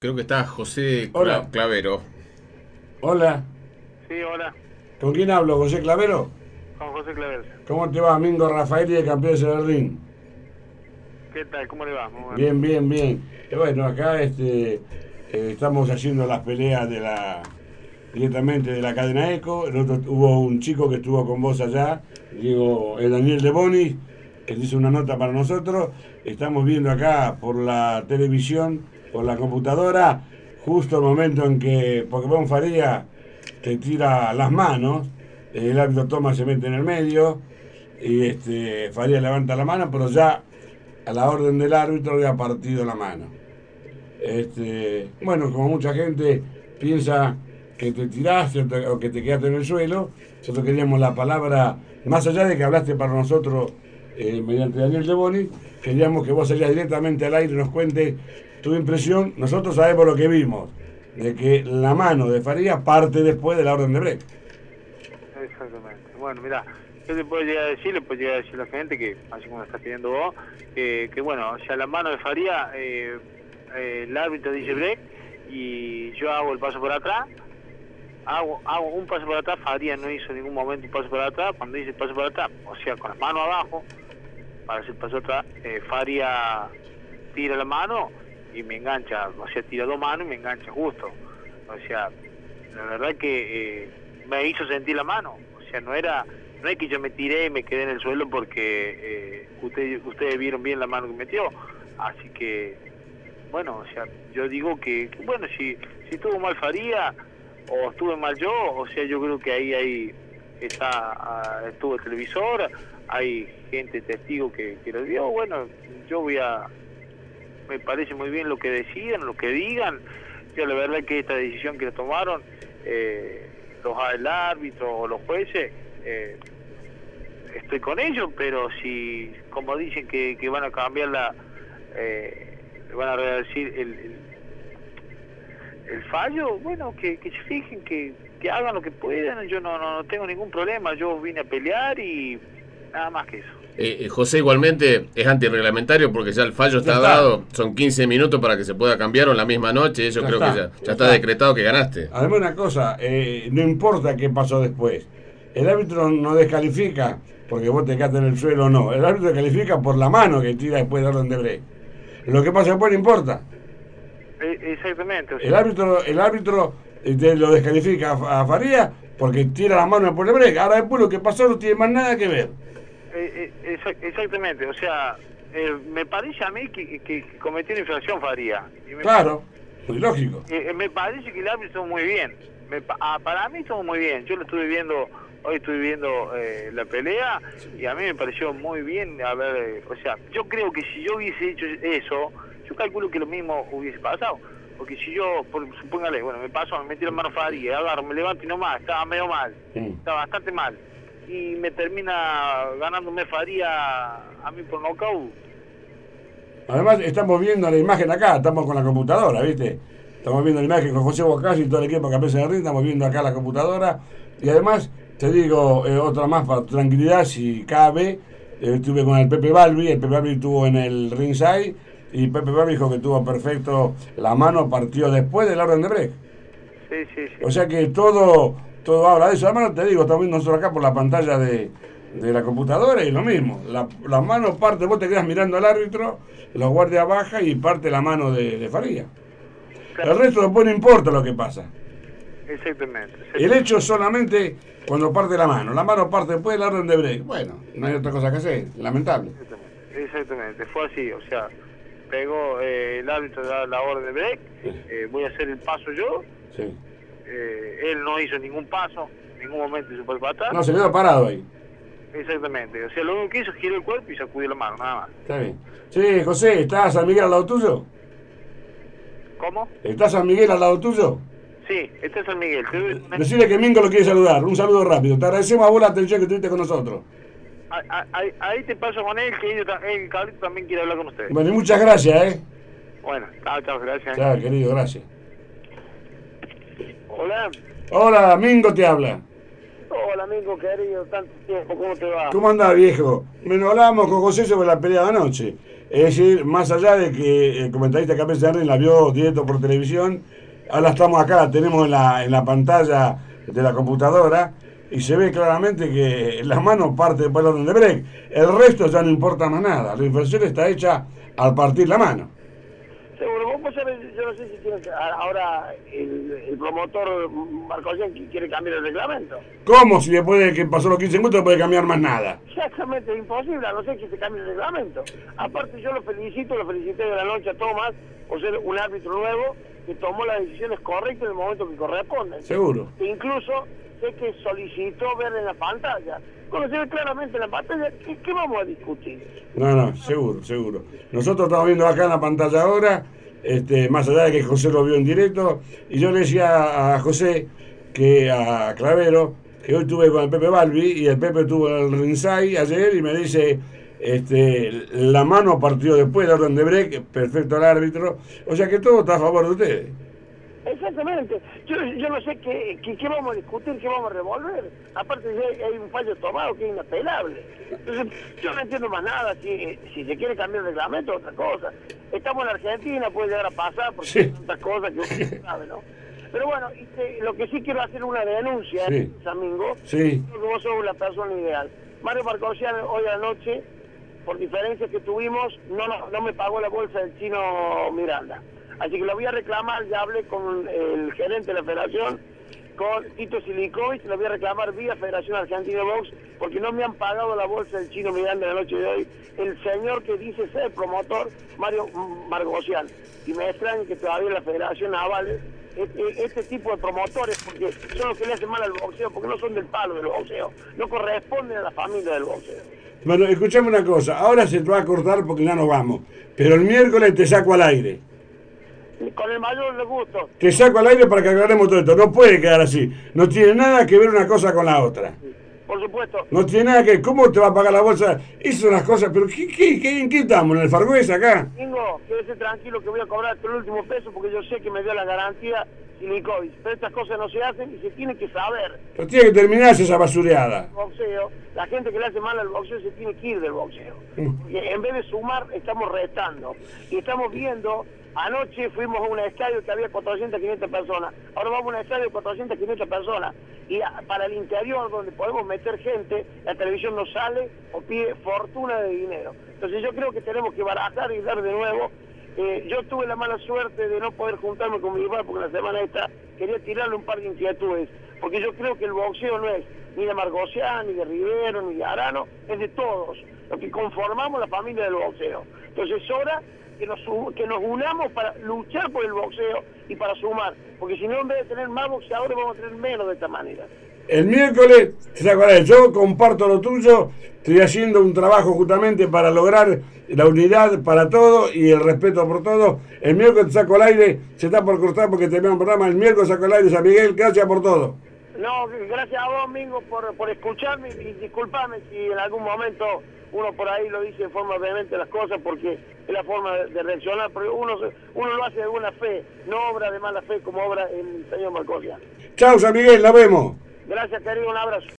Creo que está José Cla-. Clavero. Hola, Sí, hola, ¿con quién hablo? ¿José Clavero? con José Claver. ¿Cómo te va, Mingo Rafael y de Campeones de Berlín? ¿Qué tal? ¿Cómo le va? Muy. Bien, bien, bien. Bueno, acá este, eh, estamos haciendo las peleas de la directamente de la cadena ECO. El otro- hubo un chico que estuvo con vos allá, Diego, el Daniel de Boni, que hizo una nota para nosotros. Estamos viendo acá por la televisión, por la computadora, justo el momento en que Pokémon Faría te tira las manos, el árbitro toma, se mete en el medio, y este, Faría levanta la mano, pero ya a la orden del árbitro había partido la mano. Este, bueno, como mucha gente piensa que te tiraste o, que te quedaste en el suelo, nosotros queríamos la palabra, más allá de que hablaste para nosotros eh, mediante Daniel de Boni, queríamos que vos salías directamente al aire y nos cuentes tu impresión. Nosotros sabemos lo que vimos, de que la mano de Faría parte después de la orden de break. Exactamente. Bueno, mira, yo te puedo llegar a decir, le puedo llegar a decir a la gente que, así como lo estás pidiendo vos, que, bueno, o sea, la mano de Faría, eh, eh, el árbitro dice break y yo hago el paso por atrás, hago, hago un paso por atrás, Faría no hizo en ningún momento un paso por atrás, cuando dice paso por atrás, o sea, con las manos abajo, para hacer paso atrás, eh, Faría tira la mano y me engancha, o sea, tira dos manos y me engancha justo. O sea, la verdad que eh, me hizo sentir la mano. O sea, no era no es que yo me tiré y me quedé en el suelo porque eh, ustedes ustedes vieron bien la mano que metió. Así que, bueno, o sea, yo digo que, bueno, si, si estuvo mal Faría o estuve mal yo, o sea, yo creo que ahí, ahí está, ah, estuvo el televisor, hay gente testigo que, que lo vio. Bueno, yo voy a, me parece muy bien lo que decidan, lo que digan. Yo la verdad que esta decisión que tomaron eh, los el árbitro o los jueces, eh, estoy con ellos, pero si, como dicen que, que van a cambiar la, eh, van a reducir el, fallo, bueno, que, que se fijen, que, que hagan lo que puedan, yo no, no tengo ningún problema, yo vine a pelear y nada más que eso. Eh, eh, José igualmente es antirreglamentario porque ya el fallo está, dado, son 15 minutos para que se pueda cambiar o en la misma noche, yo Ya creo está, que ya, ya ya está está. decretado que ganaste. Además una cosa, eh, no importa qué pasó después. El árbitro no descalifica porque vos te quedaste en el suelo o no. El árbitro califica por la mano que tira después de orden de break. Lo que pasa después no importa. Eh, exactamente. o sea, El árbitro, el árbitro eh, te lo descalifica a, a Faría porque tira la mano después del break. Ahora después lo que pasó no tiene más nada que ver. Eh, eh, exa- exactamente, o sea, eh, me parece a mí que, que cometió una infracción Faría. Claro, muy lógico. eh, me parece que el árbitro estuvo muy bien. Me pa- ah, para mí estuvo muy bien. Yo lo estuve viendo, hoy estuve viendo eh, la pelea y a mí me pareció muy bien. A ver, eh, o sea, yo creo que si yo hubiese hecho eso, yo calculo que lo mismo hubiese pasado. Porque si yo, por, supóngale, bueno, me pasó, me metí la mano Faría, agarro, me levanto y nomás, estaba medio mal Mm. está bastante mal. Y me termina ganándome Faría a mí por nocaut. Además, estamos viendo la imagen acá, estamos con la computadora, ¿viste? Estamos viendo la imagen con José Bocasi y todo el equipo que aparece de ring, estamos viendo acá la computadora. Y además, te digo eh, otra más para tranquilidad, si cabe. eh, estuve con el Pepe Balbi, el Pepe Balbi estuvo en el ringside y Pepe Balbi dijo que tuvo perfecto la mano, partió después del orden de break. Sí, sí, sí. O sea que todo, todo habla de eso. Además, te digo, estamos viendo nosotros acá por la pantalla de, de la computadora y lo mismo. La, la mano parte, vos te quedas mirando al árbitro, los guardias baja y parte la mano de, de Faría. El resto después no importa lo que pasa. Exactamente. El hecho es solamente cuando parte la mano. La mano parte después del orden de break. Bueno, no hay otra cosa que hacer. Lamentable. Exactamente, exactamente. fue así, o sea, pegó eh, el árbitro da la orden de break, eh, voy a hacer el paso yo, Sí. Eh, él no hizo ningún paso, en ningún momento hizo atrás, No, se quedó parado ahí. exactamente, o sea, lo único que hizo es girar el cuerpo y sacudió la mano, nada más. Está bien. Sí, José, ¿estás San Miguel al lado tuyo? ¿Cómo? ¿Estás San Miguel al lado tuyo? Sí, este es San Miguel. Decirle que Mingo lo quiere saludar. Un saludo rápido. Te agradecemos a vos la atención que tuviste con nosotros. Ahí, ahí- ahí te paso con él, que el también quiere hablar con ustedes. Bueno, y muchas gracias, ¿eh? Bueno, chao, chao, gracias. Chao, querido, gracias. Hola. Hola, Mingo te habla. Hola, amigo querido, tanto tiempo, ¿cómo te va? ¿Cómo andás, viejo? Bueno, hablábamos con José sobre la pelea de anoche. Es decir, más allá de que el comentarista Capes la vio directo por televisión, ahora estamos acá, la tenemos en la, en la pantalla de la computadora y se ve claramente que la mano parte del orden de break. El resto ya no importa más nada. La inversión está hecha al partir la mano. Vos sabés, yo no sé si tiene ahora el, el promotor Marcosian quiere cambiar el reglamento. ¿Cómo? Si después de que pasó los 15 minutos no puede cambiar más nada. Exactamente, es imposible, a no ser que se cambie el reglamento. Aparte yo lo felicito, lo felicité de la noche a Tomás por ser un árbitro nuevo que tomó las decisiones correctas en el momento que corresponde. Seguro. E incluso sé que solicitó ver en la pantalla. Ve claramente en la pantalla, ¿qué, vamos a discutir? No, no, seguro, seguro. Nosotros estamos viendo acá en la pantalla ahora, este, más allá de que José lo vio en directo, y yo le decía a José que a Clavero, que hoy estuve con el Pepe Balbi, y el Pepe tuvo el Rinsay ayer, y me dice, este, la mano partió después de orden de break, perfecto al árbitro, o sea que todo está a favor de ustedes. Exactamente. Yo, yo no sé qué, qué, vamos a discutir, qué vamos a revolver. Aparte, hay un fallo tomado que es inapelable. Entonces, yo no entiendo más nada. Si, si se quiere cambiar el reglamento, otra cosa. Estamos en Argentina, puede llegar a pasar, porque hay tantas cosas que uno sabe, ¿no? Pero bueno, lo que sí quiero hacer una denuncia, sí. Samingo, sí. que vos sos la persona ideal. Mario Marcosian hoy a la noche, por diferencias que tuvimos, no, no, no me pagó la bolsa del chino Miranda. Así que lo voy a reclamar, ya hablé con el gerente de la federación, con Tito Silicovic, lo voy a reclamar vía Federación Argentina de Box, porque no me han pagado la bolsa del chino Miranda en la noche de hoy, el señor que dice ser promotor, Mario Margocian. Y me extraña que todavía la Federación avale este, este, tipo de promotores, porque son los que le hacen mal al boxeo, porque no son del palo del boxeo, no corresponden a la familia del boxeo. Bueno, escuchame una cosa, ahora se te va a cortar porque ya nos vamos, pero el miércoles te saco al aire con el mayor de gusto. Te saco al aire para que aclaremos todo esto. No puede quedar así. No tiene nada que ver una cosa con la otra. Por supuesto. No tiene nada que ver. ¿Cómo te va a pagar la bolsa? Esas son las cosas. ¿Pero qué, qué, qué, en qué estamos? ¿En el Fargués acá? Tengo, quédese tranquilo que voy a cobrar el último peso porque yo sé que me dio la garantía Silicovis. Pero estas cosas no se hacen y se tiene que saber. Pero tiene que terminarse esa basureada. Boxeo, la gente que le hace mal al boxeo se tiene que ir del boxeo. Mm. Y en vez de sumar, estamos restando. Y estamos viendo Anoche fuimos a un estadio que había 400, 500 personas. Ahora vamos a un estadio de 400, 500 personas. Y para el interior, donde podemos meter gente, la televisión no sale o pide fortuna de dinero. Entonces yo creo que tenemos que baratar y dar de nuevo. Eh, yo tuve la mala suerte de no poder juntarme con mi papá porque la semana esta quería tirarle un par de inquietudes. Porque yo creo que el boxeo no es ni de Margocián, ni de Rivero, ni de Arano, es de todos. Lo que conformamos la familia del boxeo. Entonces ahora que nos, que nos unamos para luchar por el boxeo y para sumar. Porque si no, en vez de tener más boxeadores, vamos a tener menos de esta manera. El miércoles, yo comparto lo tuyo, estoy haciendo un trabajo justamente para lograr la unidad para todo y el respeto por todo. El miércoles saco al aire, se está por cortar porque tenemos un programa. El miércoles saco al aire, San Miguel, gracias por todo. No, gracias a vos, Mingo, por, por escucharme y disculpame si en algún momento uno por ahí lo dice en forma vehemente las cosas porque es la forma de, reaccionar, pero uno, uno lo hace de buena fe, no obra de mala fe como obra el señor Marcosia. Chao, San Miguel, nos vemos. Gracias, querido, un abrazo.